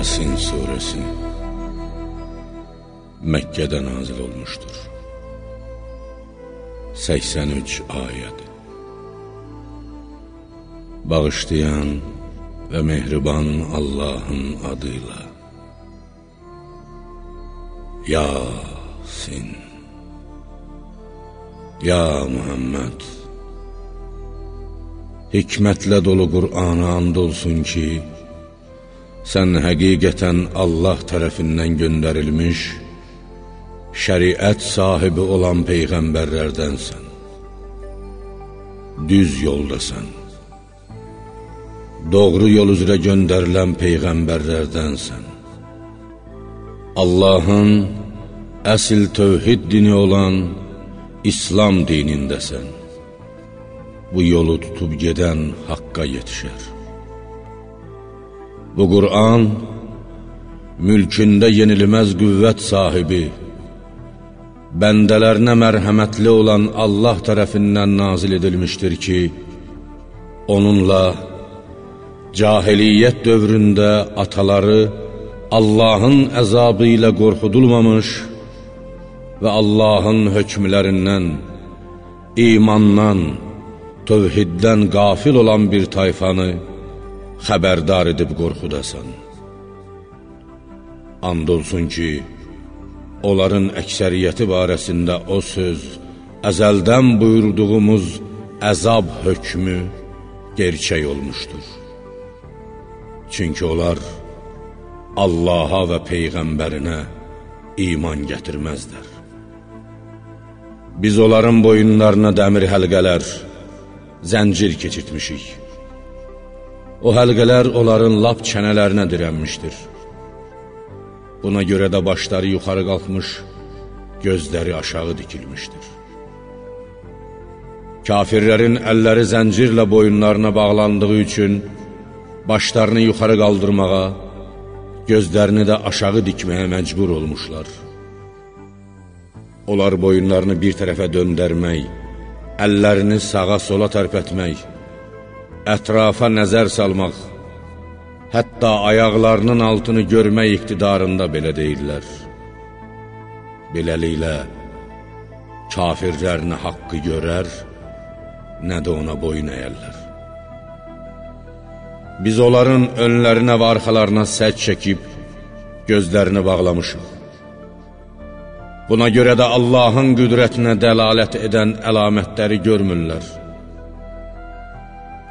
Yasin suresi Məkkədə nazil olmuşdur 83 ayəd Bağışlayan və mehriban Allahın adıyla. Yasin. Ya Muhammed. Hikmətlə dolu Qur'ana and olsun ki, sən həqiqətən Allah tərəfindən göndərilmiş, şəriət sahibi olan Peyğəmbərlərdənsən. Düz yoldasan. Doğru yol üzrə göndərilən Peyğəmbərlərdənsən. Allahın əsil tövhid dini olan İslam dinindəsən. Bu yolu tutub gedən haqqa yetişər. Bu Qur'an mülkündə yenilməz qüvvət sahibi, bəndələrinə mərhəmətli olan Allah tərəfindən nazil edilmişdir ki, onunla cahiliyyət dövründə ataları Allahın əzabı ilə qorxudulmamış və Allahın hökmlərindən, imandan, tövhiddən qafil olan bir tayfanı xəbərdar edib qorxudasan. And olsun ki, onların əksəriyyəti barəsində o söz, əzəldən buyurduğumuz əzab hökmü gerçək olmuşdur. Çünki onlar Allaha və Peyğəmbərinə iman gətirməzlər. Biz onların boyunlarına dəmir həlqələr, zəncir keçirtmişik. O həlqələr onların lap çənələrinə dirənmişdir. Buna görə də başları yuxarı qalxmış, gözləri aşağı dikilmişdir. Kafirlərin əlləri zəncirlə boyunlarına bağlandığı üçün başlarını yuxarı qaldırmağa, gözlərini də aşağı dikməyə məcbur olmuşlar. Onlar boyunlarını bir tərəfə döndərmək, əllərini sağa-sola tərpətmək, ətrafa nəzər salmaq, hətta ayaqlarının altını görmək iqtidarında belə deyirlər. Beləliklə, kafirlər nə haqqı görər, nə də ona boyun əyərlər. Biz onların önlərinə və arxalarına səc çəkib, gözlərini bağlamışıq. Buna görə də Allahın qüdrətinə dəlalət edən əlamətləri görmürlər.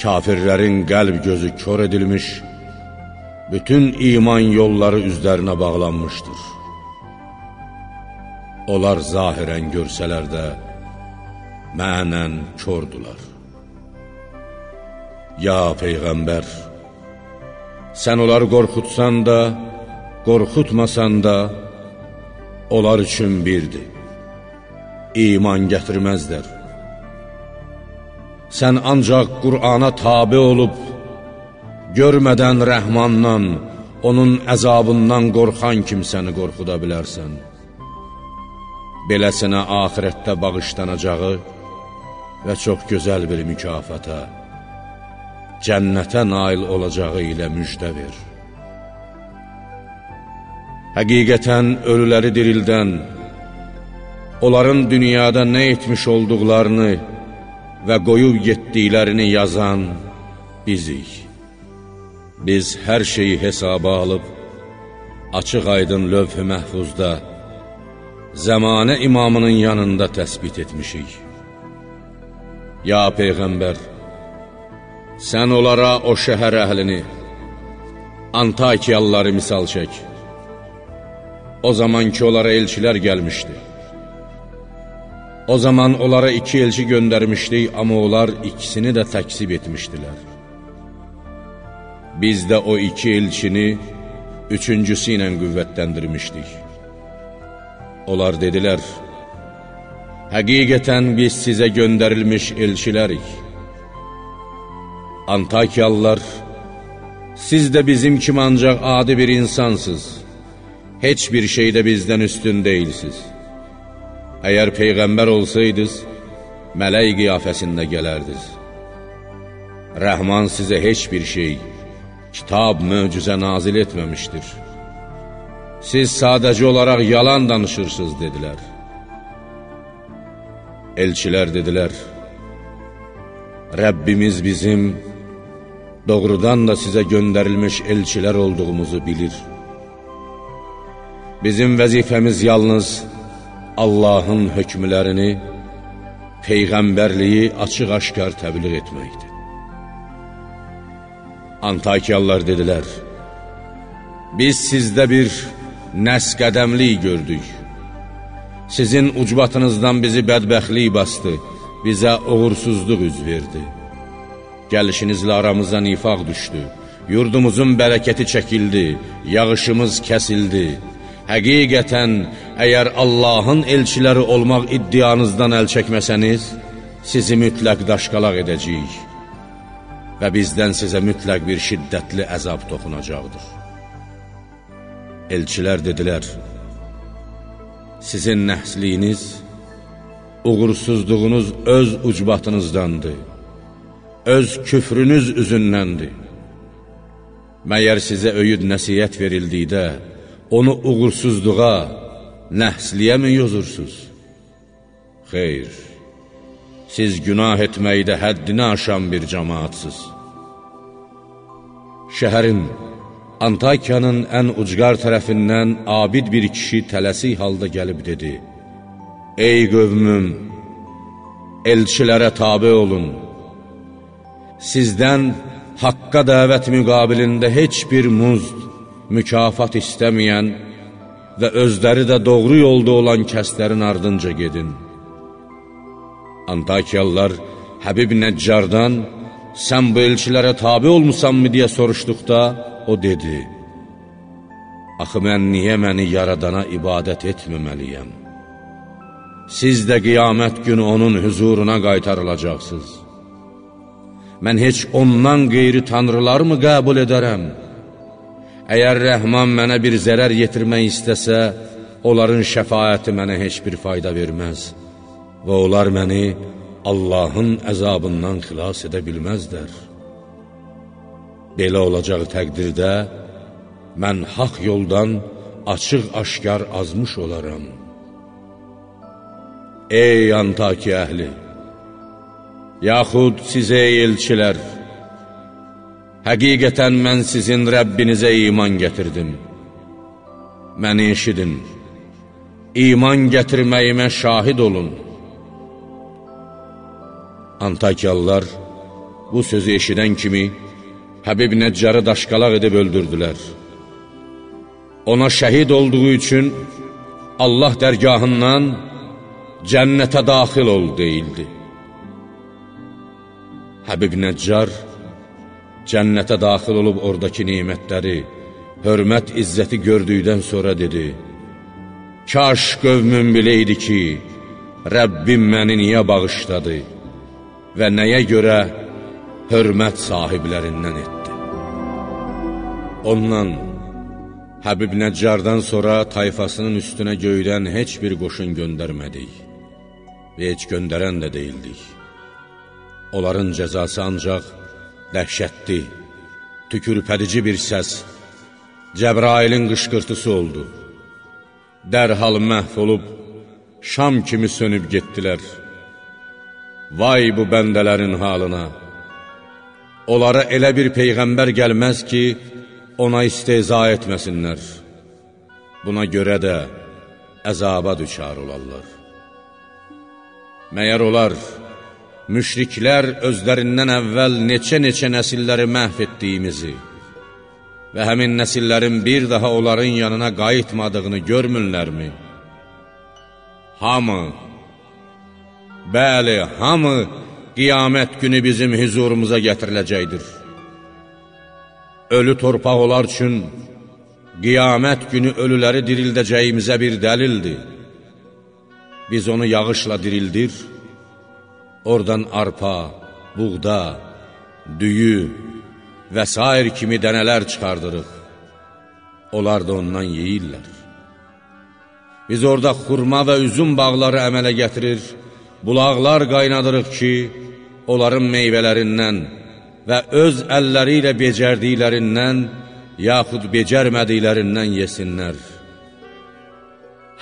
Kafirlərin qəlb gözü kör edilmiş, bütün iman yolları üzlərinə bağlanmışdır. Onlar zahirən görsələr də, mənən kördülər. Ya Peyğəmbər, sən onları qorxutsan da, qorxutmasan da, onlar üçün birdir. İman gətirməzlər. Sən ancaq Qur'ana tabi olub, görmədən rəhmandan, onun əzabından qorxan kimsəni qorxuda bilərsən. Beləsinə ahirətdə bağışlanacağı və çox gözəl bir mükafata, cənnətə nail olacağı ilə müjdə ver. Həqiqətən ölüləri dirildən, onların dünyada nə etmiş olduqlarını, və qoyub getdiklərini yazan bizik. Biz hər şeyi hesaba alıb, açıq aydın lövh-ü məhfuzda, zəmanə imamının yanında təsbit etmişik. Ya Peyğəmbər, sən onlara o şəhər əhlini, Antakiyalıları misal çək. O zaman ki, onlara elçilər gəlmişdi. O zaman onlara iki elçi göndərmişdik, amma onlar ikisini də təksib etmişdilər. Biz də o iki elçini üçüncüsü ilə qüvvətləndirmişdik. Onlar dedilər, Həqiqətən biz sizə göndərilmiş elçilərik. Antakiyalılar, siz də bizim kimi ancaq adi bir insansız, heç bir şeydə bizdən üstün deyilsiz. Əgər Peyğəmbər olsaydınız, mələk qiyafəsində gələrdiniz. Rəhman sizə heç bir şey, kitab möcüzə nazil etməmişdir. Siz sadəcə olaraq yalan danışırsınız, dedilər. Elçilər dedilər, Rəbbimiz bizim doğrudan da sizə göndərilmiş elçilər olduğumuzu bilir. Bizim vəzifəmiz yalnız Allahın hökmlərini, Peyğəmbərliyi açıq-aşkar təbliğ etməkdir. Antakiyalılar dedilər, Biz sizdə bir nəs qədəmlik gördük. Sizin ucbatınızdan bizi bədbəxtlik bastı, bizə uğursuzluq üz verdi. Gəlişinizlə aramıza nifaq düşdü, yurdumuzun bərəkəti çəkildi, yağışımız kəsildi. Həqiqətən, əgər Allahın elçiləri olmaq iddianızdan əl çəkməsəniz, sizi mütləq daşqalaq edəcəyik və bizdən sizə mütləq bir şiddətli əzab toxunacaqdır. Elçilər dedilər, sizin nəhsliyiniz, uğursuzluğunuz öz ucbatınızdandır, öz küfrünüz üzündəndir. Məyər sizə öyüd nəsiyyət verildikdə, onu uğursuzluğa, nəhsliyə mi yozursuz? Xeyr, siz günah etməkdə həddini aşan bir cəmaatsız. Şəhərin, Antakiyanın ən ucqar tərəfindən abid bir kişi tələsik halda gəlib dedi, Ey qövmüm, elçilərə tabi olun, sizdən haqqa dəvət müqabilində heç bir muzd, mükafat istəməyən və özləri də doğru yolda olan kəslərin ardınca gedin. Antakiyalılar Həbib Nəccardan, sən bu elçilərə tabi olmusanmı deyə soruşduqda, o dedi, Axı mən niyə məni yaradana ibadət etməməliyəm? Siz də qiyamət günü onun hüzuruna qaytarılacaqsınız. Mən heç ondan qeyri tanrılar mı qəbul edərəm? Əgər rəhman mənə bir zərər yetirmək istəsə, onların şəfayəti mənə heç bir fayda verməz və onlar məni Allahın əzabından xilas edə bilməzlər. Belə olacaq təqdirdə, mən haq yoldan açıq-aşkar azmış olaram. Ey Antaki əhli! Yaxud sizə elçilər, Həqiqətən mən sizin Rəbbinizə iman gətirdim. Məni eşidin, iman gətirməyimə şahid olun. Antakiyalılar bu sözü eşidən kimi Həbib Nəccarı daşqalaq edib öldürdülər. Ona şəhid olduğu üçün Allah dərgahından cənnətə daxil ol deyildi. Həbib Nəccar cənnətə daxil olub oradakı neymətləri, hörmət, izzəti gördükdən sonra dedi, Kaş qövmüm biləydi ki, Rəbbim məni niyə bağışladı və nəyə görə hörmət sahiblərindən etdi. Ondan, Həbib Nəccardan sonra tayfasının üstünə göydən heç bir qoşun göndərmədik və heç göndərən də deyildik. Onların cəzası ancaq dəhşətli, tükürpədici bir səs, Cəbrailin qışqırtısı oldu. Dərhal məhv olub, şam kimi sönüb getdilər. Vay bu bəndələrin halına! Onlara elə bir peyğəmbər gəlməz ki, ona isteza etməsinlər. Buna görə də əzaba düçar olarlar. Məyər olar, müşriklər özlərindən əvvəl neçə-neçə nəsilləri məhv etdiyimizi və həmin nəsillərin bir daha onların yanına qayıtmadığını görmürlərmi? Hamı, bəli, hamı qiyamət günü bizim hüzurumuza gətiriləcəkdir. Ölü torpaq olar üçün qiyamət günü ölüləri dirildəcəyimizə bir dəlildir. Biz onu yağışla dirildir, Oradan arpa, buğda, düyü və s. kimi dənələr çıxardırıq. Onlar da ondan yeyirlər. Biz orada xurma və üzüm bağları əmələ gətirir, bulaqlar qaynadırıq ki, onların meyvələrindən, və öz əlləri ilə becərdiklərindən, yaxud becərmədiklərindən yesinlər.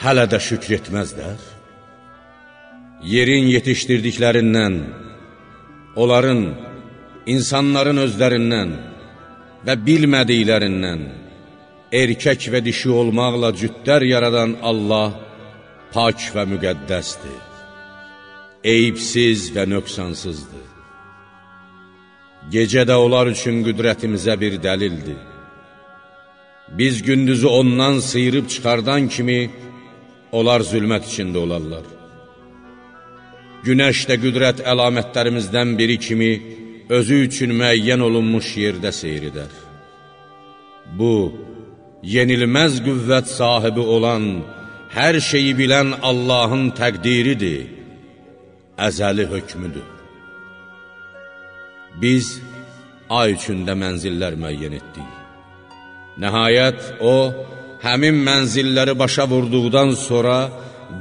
Hələ də şükr etməzlər. Yerin yetişdirdiklərindən, onların, insanların özlərindən və bilmədiklərindən, erkək və dişi olmaqla cütlər yaradan Allah pak və müqəddəsdir. Eyibsiz və nöqsansızdır. Gecə də onlar üçün qüdrətimizə bir dəlildir. Biz gündüzü ondan sıyırıb çıxardan kimi, onlar zülmət içində olarlar. Günəş də qüdrət əlamətlərimizdən biri kimi, özü üçün müəyyən olunmuş yerdə seyr edər. Bu, yenilməz qüvvət sahibi olan, hər şeyi bilən Allahın təqdiridir, əzəli hökmüdür. Biz ay üçündə mənzillər müəyyən etdik. Nəhayət, o, həmin mənzilləri başa vurduqdan sonra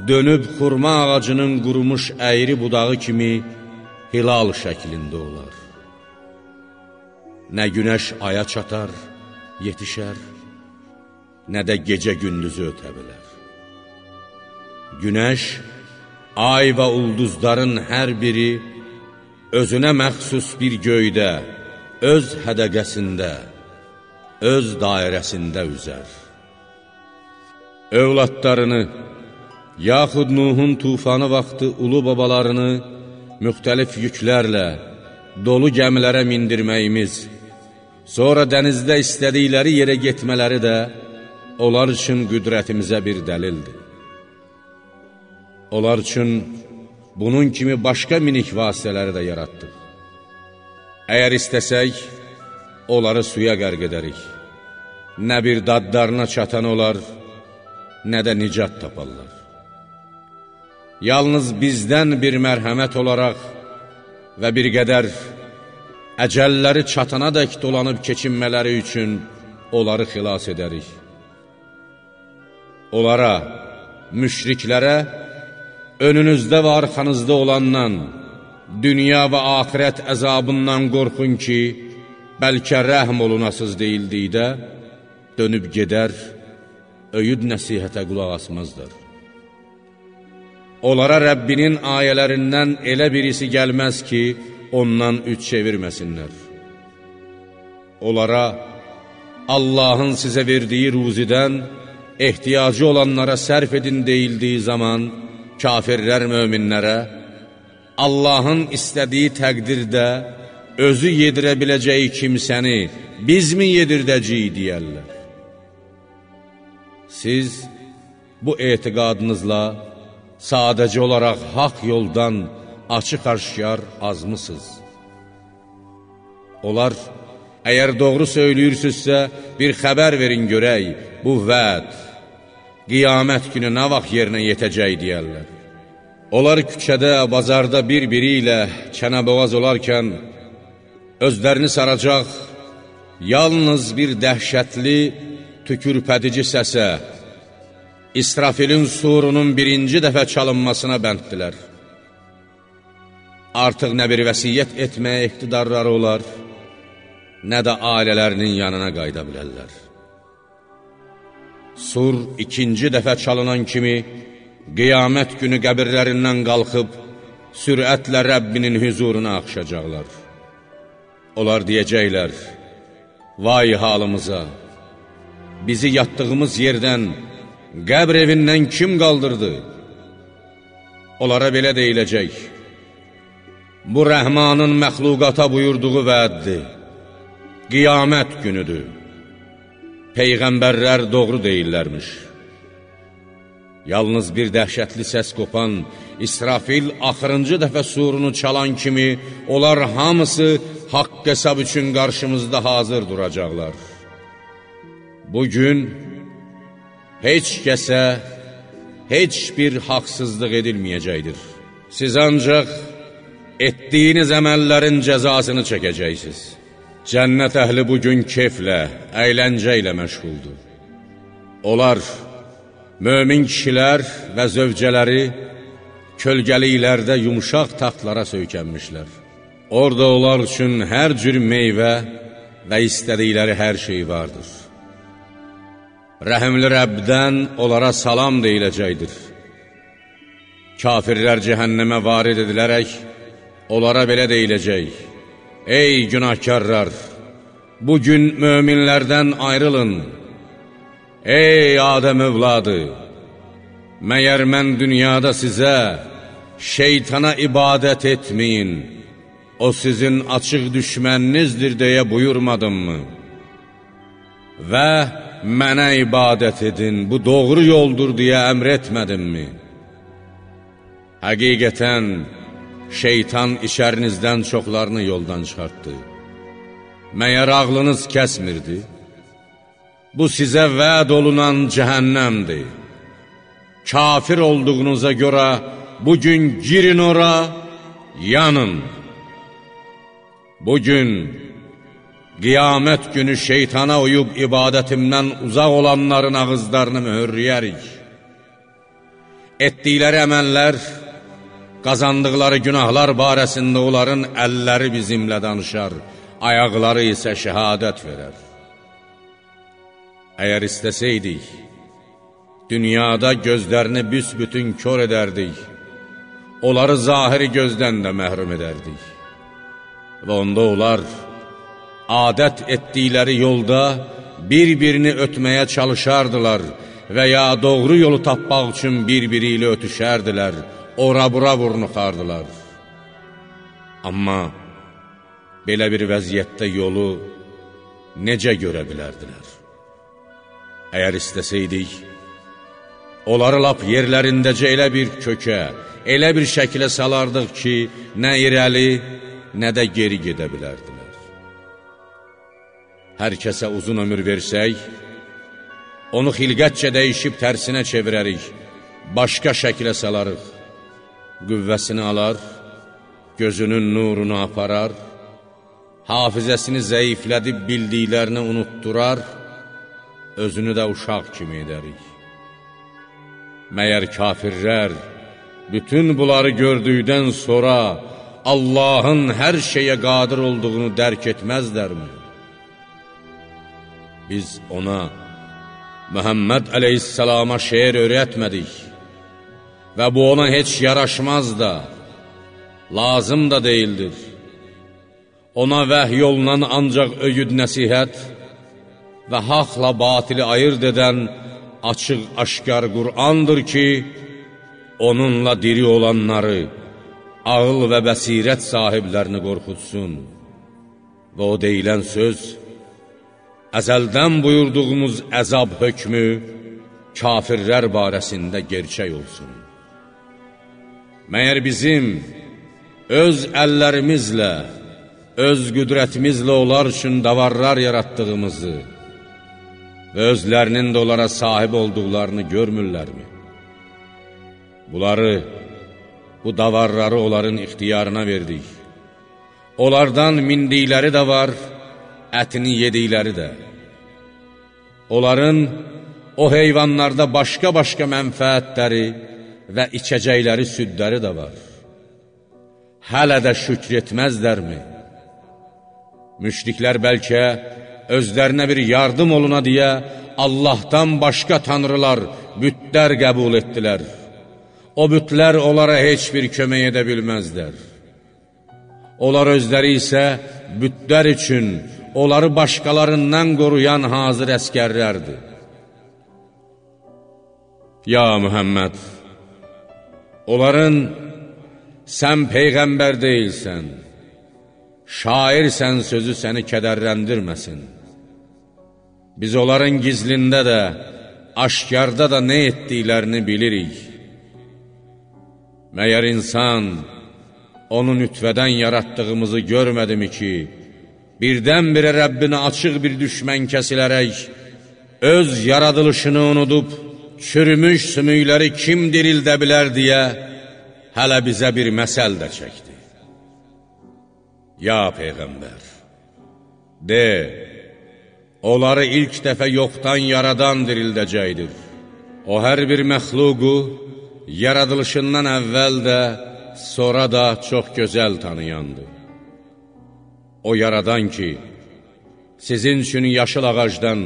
dönüb xurma ağacının qurumuş əyri budağı kimi hilal şəklində olar. Nə günəş aya çatar, yetişər, nə də gecə gündüzü ötə bilər. Günəş, ay və ulduzların hər biri özünə məxsus bir göydə, öz hədəqəsində, öz dairəsində üzər. Övladlarını, yaxud Nuhun tufanı vaxtı ulu babalarını müxtəlif yüklərlə, dolu gəmilərə mindirməyimiz, sonra dənizdə istədikləri yerə getmələri də onlar üçün qüdrətimizə bir dəlildir. Onlar üçün bunun kimi başqa minik vasitələri də yaratdıq. Əgər istəsək, onları suya qərq edərik. Nə bir dadlarına çatan olar, nə də nicat taparlar. Yalnız bizdən bir mərhəmət olaraq və bir qədər əcəlləri çatana dək dolanıb keçinmələri üçün onları xilas edərik. Onlara, müşriklərə, önünüzdə və arxanızda olandan, dünya və axirət əzabından qorxun ki, bəlkə rəhm olunasız deyildikdə, dönüb gedər, öyüd nəsihətə qulaq asmazdır. Onlara Rəbbinin ayələrindən elə birisi gəlməz ki, ondan üç çevirməsinlər. Onlara Allahın sizə verdiyi ruzidən ehtiyacı olanlara sərf edin deyildiyi zaman, kafirlər möminlərə, Allahın istədiyi təqdirdə özü yedirə biləcəyi kimsəni bizmi yedirdəcəyik deyərlər. Siz bu etiqadınızla sadəcə olaraq haq yoldan açıq-aşkar azmısınız. Onlar, əgər doğru söylüyürsünüzsə, bir xəbər verin görək, bu vəd, qiyamət günü nə vaxt yerinə yetəcək deyərlər. Onlar küçədə, bazarda bir-biri ilə çənəboğaz olarkən, özlərini saracaq, yalnız bir dəhşətli, tükürpədici səsə, İsrafilin surunun birinci dəfə çalınmasına bənddilər. Artıq nə bir vəsiyyət etməyə iqtidarları olar, nə də ailələrinin yanına qayda bilərlər. Sur ikinci dəfə çalınan kimi qiyamət günü qəbirlərindən qalxıb sürətlə Rəbbinin hüzuruna axışacaqlar. Onlar deyəcəklər, vay halımıza, bizi yatdığımız yerdən, qəbr evindən kim qaldırdı? Onlara belə deyiləcək, bu rəhmanın məxluqata buyurduğu vəddir, qiyamət günüdür. Peyğəmbərlər doğru deyirlərmiş. Yalnız bir dəhşətli səs qopan İsrafil axırıncı dəfə surunu çalan kimi onlar hamısı haqq hesab üçün qarşımızda hazır duracaqlar. Bugün heç kəsə heç bir haqsızlıq edilməyəcəkdir. Siz ancaq etdiyiniz əməllərin cəzasını çəkəcəksiniz. Cənnət əhli bugün keflə, əyləncə ilə məşğuldur. Onlar, mömin kişilər və zövcələri kölgəliklərdə yumuşaq taxtlara söykənmişlər. Orada onlar üçün hər cür meyvə və istədikləri hər şey vardır. Rəhimli Rəbdən onlara salam deyiləcəkdir. Kafirlər cəhənnəmə varid edilərək, onlara belə deyiləcək, Ey günahkarlar, bugün möminlərdən ayrılın, Ey Adəm övladı, məyər mən dünyada sizə şeytana ibadət etməyin, o sizin açıq düşməninizdir deyə buyurmadımmı? Və mənə ibadət edin, bu doğru yoldur deyə əmr etmədimmi? Həqiqətən, şeytan içərinizdən çoxlarını yoldan çıxartdı. Məyər ağlınız kəsmirdi? Bu sizə vəd olunan cəhənnəmdir. Kafir olduğunuza görə bugün girin ora, yanın. Bugün qiyamət günü şeytana uyub ibadətimdən uzaq olanların ağızlarını mühürləyərik. Etdikləri əməllər, qazandıqları günahlar barəsində onların əlləri bizimlə danışar, ayaqları isə şəhadət verər. Əgər istəsəydik, dünyada gözlərini büsbütün kör edərdik, onları zahiri gözdən də məhrum edərdik. Və onda onlar, adət etdikləri yolda bir-birini ötməyə çalışardılar və ya doğru yolu tapmaq üçün bir-biri ilə ötüşərdilər, ora-bura vurnuxardılar. Amma belə bir vəziyyətdə yolu necə görə bilərdilər? Əgər istəsəydik, onları lap yerlərindəcə elə bir kökə, elə bir şəkilə salardıq ki, nə irəli, nə də geri gedə bilərdilər. Hər kəsə uzun ömür versək, onu xilqətcə dəyişib tərsinə çevirərik, başqa şəkilə salarıq, qüvvəsini alar, gözünün nurunu aparar, hafizəsini zəiflədib bildiklərini unutdurar, özünü də uşaq kimi edərik. Məyər kafirlər bütün bunları gördükdən sonra Allahın hər şeyə qadir olduğunu dərk etməzlərmi? Biz ona Məhəmməd əleyhissalama şeir öyrətmədik və bu ona heç yaraşmaz da, lazım da deyildir. Ona vəhy olunan ancaq öyüd nəsihət və haqla batili ayırt edən açıq-aşkar Qur'andır ki, onunla diri olanları, ağıl və bəsirət sahiblərini qorxutsun və o deyilən söz, əzəldən buyurduğumuz əzab hökmü kafirlər barəsində gerçək olsun. Məyər bizim öz əllərimizlə, öz qüdrətimizlə onlar üçün davarlar yaratdığımızı və özlərinin də onlara sahib olduqlarını görmürlərmi? Bunları, bu davarları onların ixtiyarına verdik. Onlardan mindikləri də var, ətini yedikləri də. Onların o heyvanlarda başqa-başqa mənfəətləri və içəcəkləri südləri də var. Hələ də şükr etməzlərmi? Müşriklər bəlkə özlərinə bir yardım oluna deyə Allahdan başqa tanrılar, bütlər qəbul etdilər. O bütlər onlara heç bir kömək edə bilməzlər. Onlar özləri isə bütlər üçün onları başqalarından qoruyan hazır əskərlərdir. Ya Mühəmməd, onların sən Peyğəmbər deyilsən, şairsən sözü səni kədərləndirməsin. Biz onların gizlində də, aşkarda da nə etdiklərini bilirik. Məyər insan onu nütvədən yaratdığımızı görmədimi ki, birdən-birə Rəbbinə açıq bir düşmən kəsilərək, öz yaradılışını unudub, çürümüş sümükləri kim dirildə bilər deyə, hələ bizə bir məsəl də çəkdi. Ya Peyğəmbər, de, onları ilk dəfə yoxdan yaradan dirildəcəkdir. O hər bir məxluqu, yaradılışından əvvəl də, sonra da çox gözəl tanıyandır. O yaradan ki, sizin üçün yaşıl ağacdan,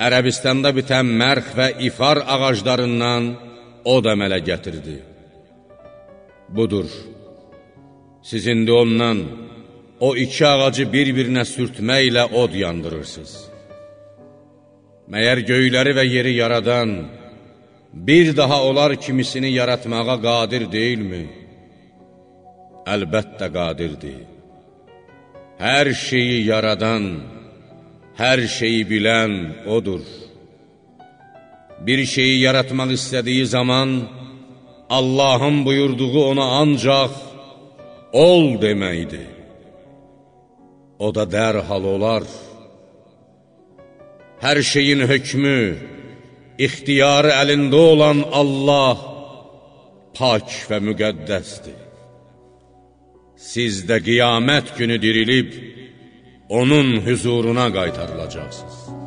Ərəbistanda bitən mərx və ifar ağaclarından o da əmələ gətirdi. Budur, siz indi ondan o iki ağacı bir-birinə sürtməklə od yandırırsınız. Məyər göyləri və yeri yaradan, bir daha onlar kimisini yaratmağa qadir deyilmi? Əlbəttə qadirdir. Hər şeyi yaradan, hər şeyi bilən O'dur. Bir şeyi yaratmaq istədiyi zaman, Allahın buyurduğu ona ancaq ol deməkdir. O da dərhal olar. Hər şeyin hökmü, ixtiyarı əlində olan Allah pak və müqəddəsdir. Siz də qiyamət günü dirilib, onun hüzuruna qaytarılacaqsınız.